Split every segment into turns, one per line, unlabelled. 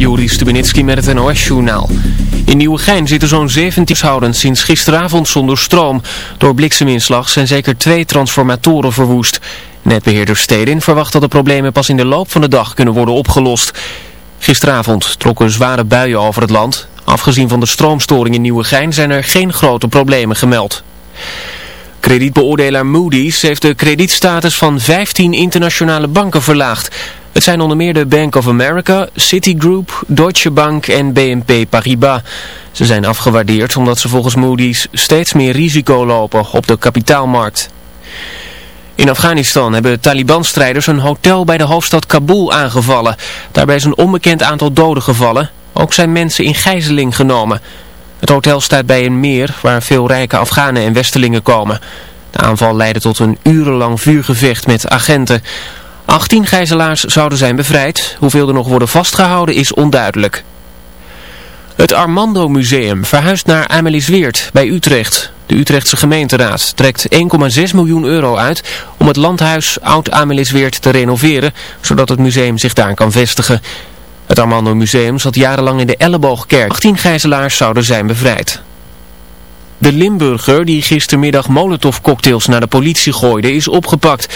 Joris Stubenitski met het NOS-journaal. In Nieuwegein zitten zo'n 17 houden sinds gisteravond zonder stroom. Door blikseminslag zijn zeker twee transformatoren verwoest. Netbeheerder Stedin verwacht dat de problemen pas in de loop van de dag kunnen worden opgelost. Gisteravond trokken zware buien over het land. Afgezien van de stroomstoring in Nieuwegein zijn er geen grote problemen gemeld. Kredietbeoordelaar Moody's heeft de kredietstatus van 15 internationale banken verlaagd. Het zijn onder meer de Bank of America, Citigroup, Deutsche Bank en BNP Paribas. Ze zijn afgewaardeerd omdat ze volgens Moody's steeds meer risico lopen op de kapitaalmarkt. In Afghanistan hebben Taliban-strijders een hotel bij de hoofdstad Kabul aangevallen. Daarbij is een onbekend aantal doden gevallen. Ook zijn mensen in gijzeling genomen. Het hotel staat bij een meer waar veel rijke Afghanen en Westelingen komen. De aanval leidde tot een urenlang vuurgevecht met agenten. 18 gijzelaars zouden zijn bevrijd. Hoeveel er nog worden vastgehouden is onduidelijk. Het Armando Museum verhuist naar Amelisweert bij Utrecht. De Utrechtse gemeenteraad trekt 1,6 miljoen euro uit om het landhuis Oud Amelisweert te renoveren, zodat het museum zich daar kan vestigen. Het Armando Museum zat jarenlang in de Elleboogkerk. 18 gijzelaars zouden zijn bevrijd. De Limburger die gistermiddag molotovcocktails naar de politie gooide is opgepakt.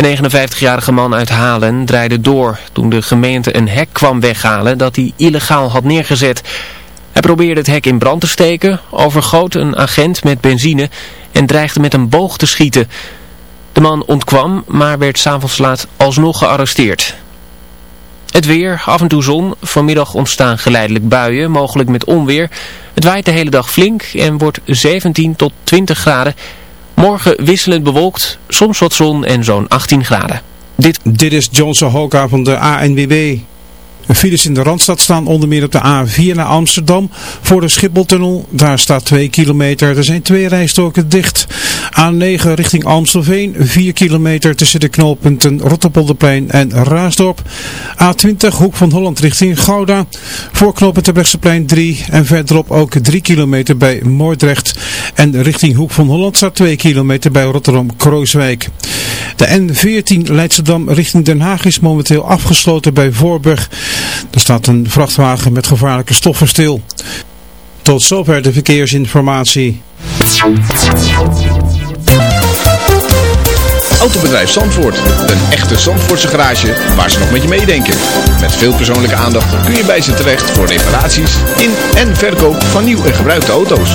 De 59-jarige man uit Halen draaide door toen de gemeente een hek kwam weghalen dat hij illegaal had neergezet. Hij probeerde het hek in brand te steken, overgoot een agent met benzine en dreigde met een boog te schieten. De man ontkwam, maar werd s'avonds laat alsnog gearresteerd. Het weer, af en toe zon. Vanmiddag ontstaan geleidelijk buien, mogelijk met onweer. Het waait de hele dag flink en wordt 17 tot 20 graden. Morgen wisselend bewolkt, soms wat zon en zo'n 18 graden.
Dit, Dit is Johnson Hoka van de ANWB. Files in de Randstad staan onder meer op de A4 naar Amsterdam voor de Schipholtunnel. Daar staat 2 kilometer. Er zijn twee rijstroken dicht. A9 richting Amstelveen. 4 kilometer tussen de knooppunten Rotterpolderplein en Raasdorp. A20 Hoek van Holland richting Gouda. Voor knooppunt Terbrechtseplein 3. En verderop ook 3 kilometer bij Moordrecht. En richting Hoek van Holland staat 2 kilometer bij Rotterdam-Krooswijk. De N14 Leidschendam richting Den Haag is momenteel afgesloten bij Voorburg. Er staat een vrachtwagen met gevaarlijke stoffen stil. Tot zover de verkeersinformatie.
Autobedrijf Zandvoort. Een echte Zandvoortse garage waar ze nog met je meedenken. Met veel persoonlijke aandacht kun je bij ze terecht voor reparaties in en verkoop van nieuw en gebruikte auto's.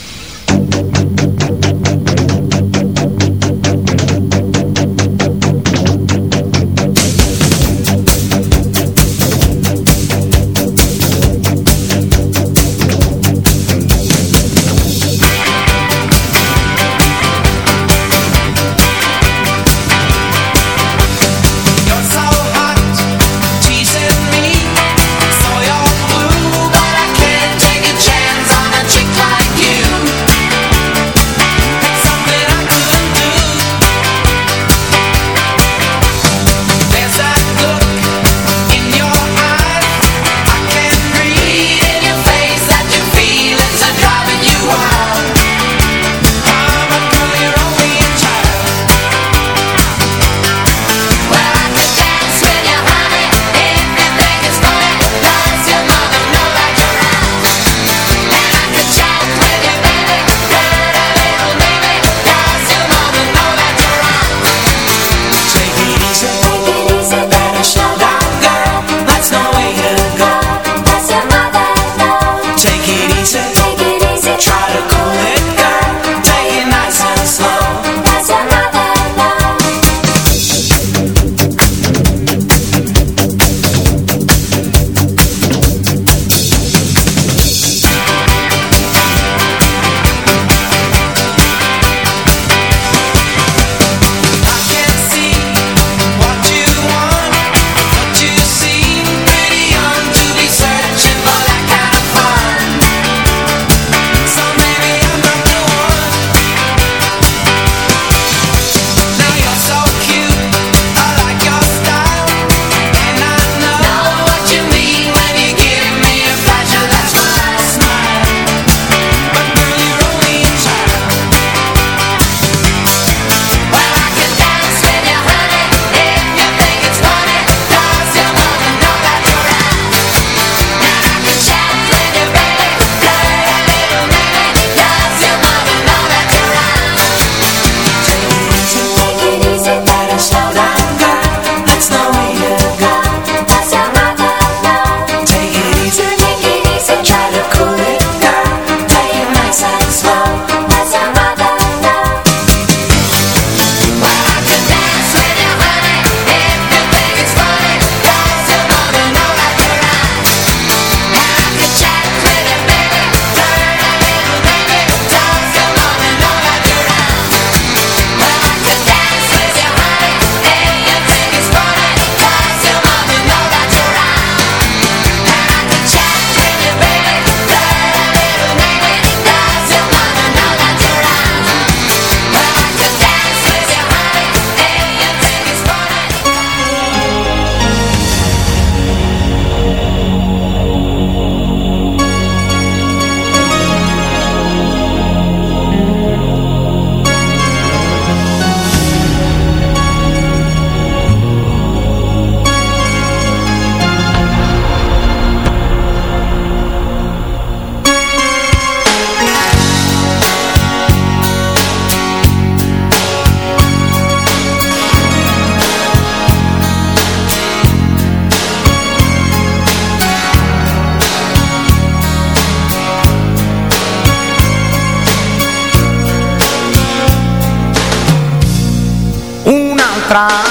atra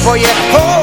for you. Oh.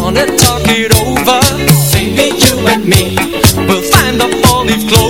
on and
talk it over. Baby, you and me, we'll find the four-leaf clover.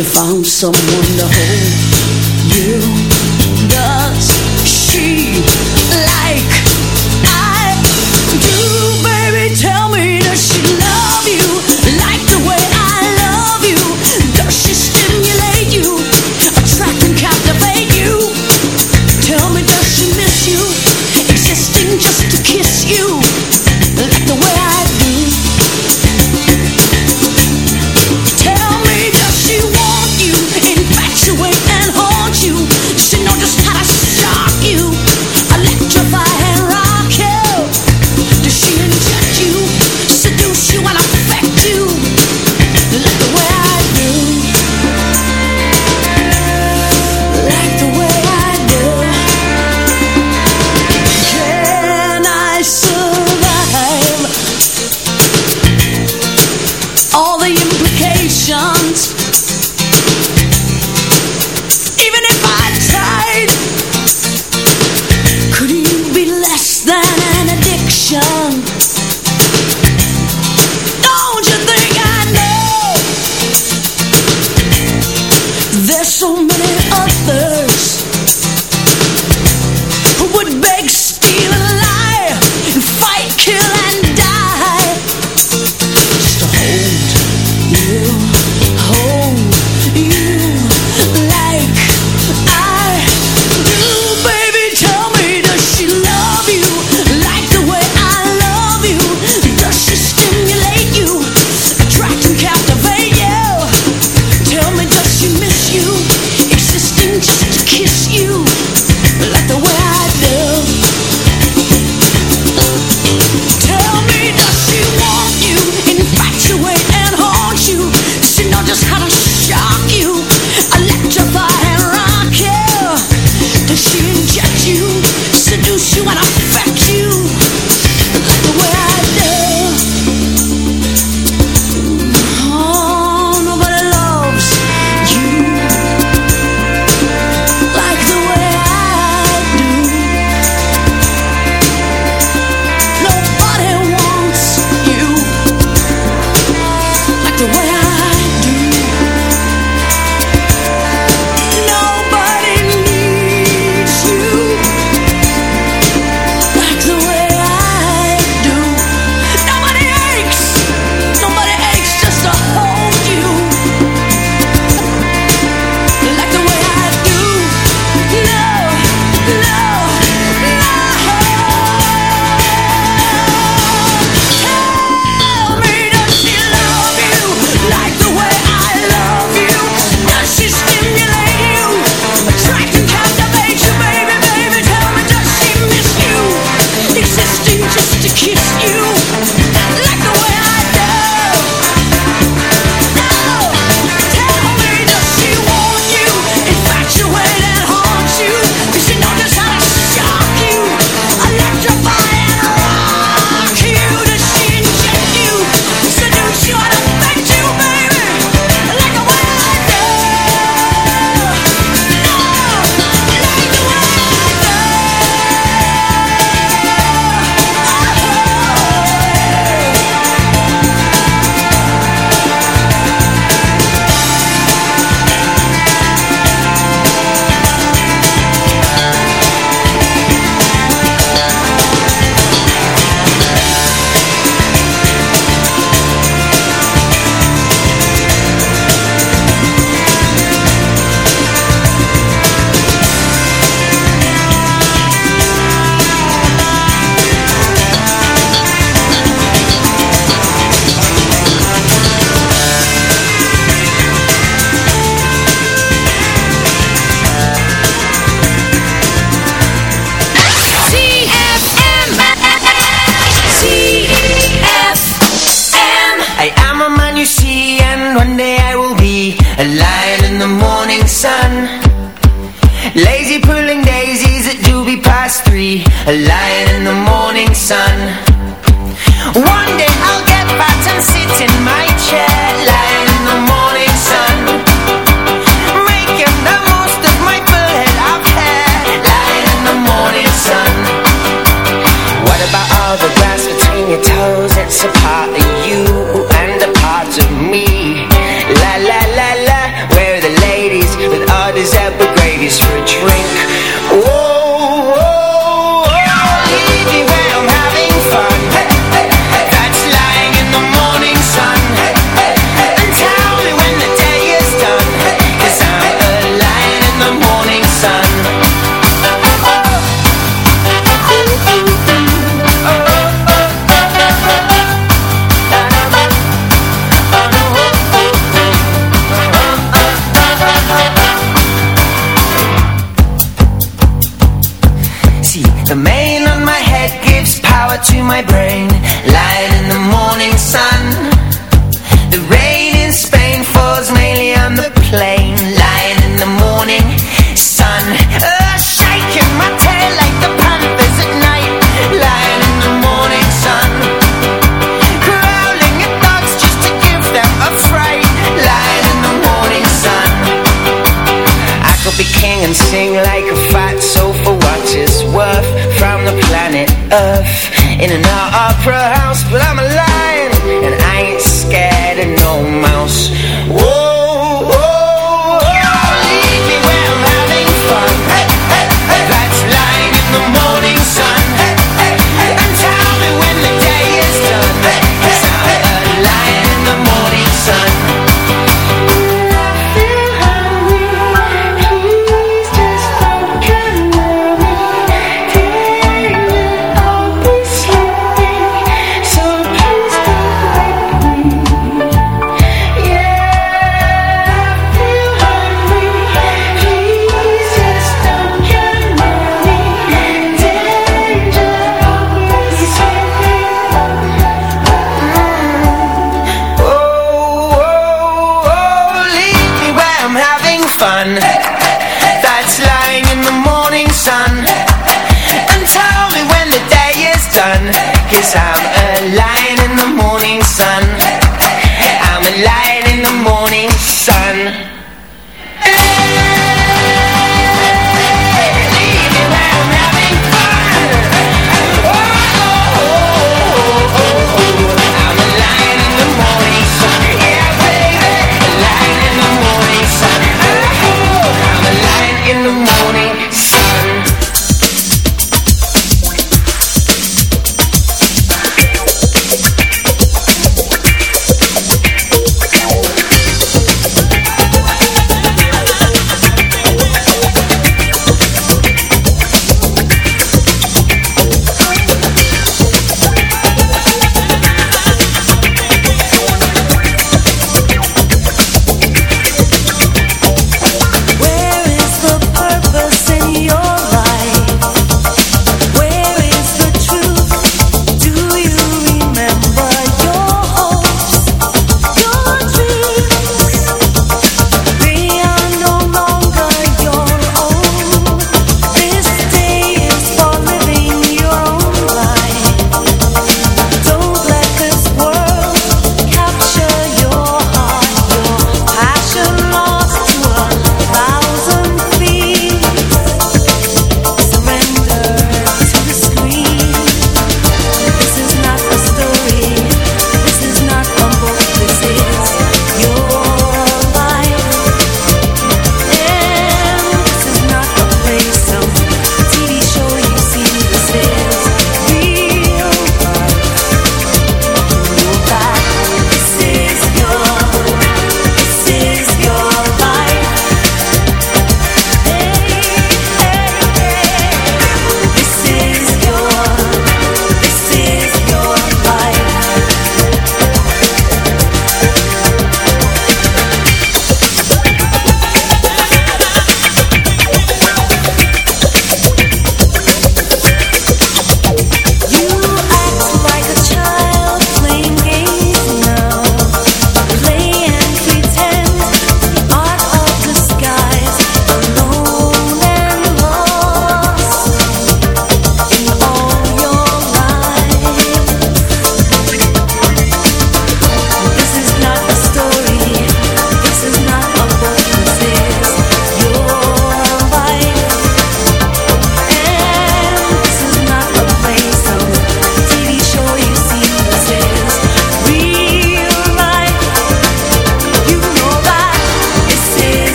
you
found someone to hold you? Does she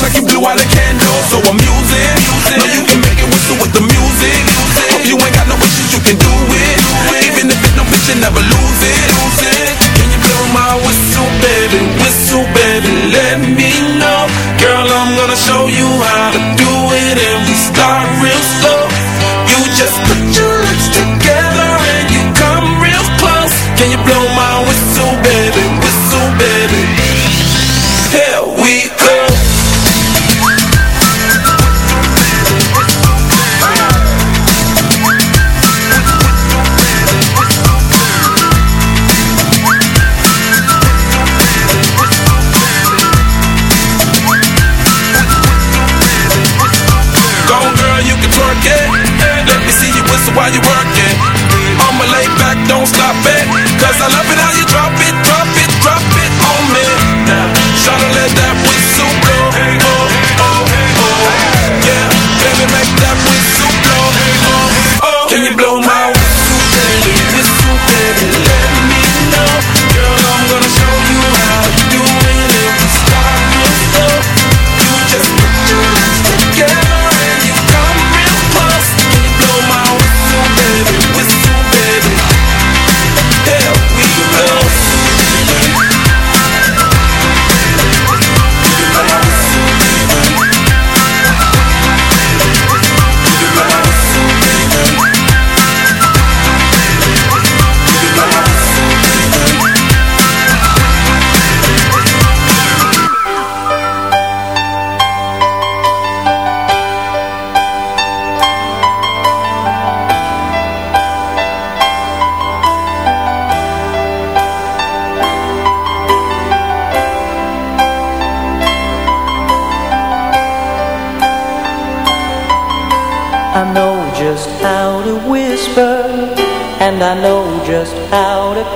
like you
blew out a candle. So I'm using, know you can make it whistle with the music. Hope you ain't got no issues, you can do it. Even if it's no vision, you never lose it. Can you blow my whistle, baby? Whistle, baby, let me know. Girl, I'm gonna show you how to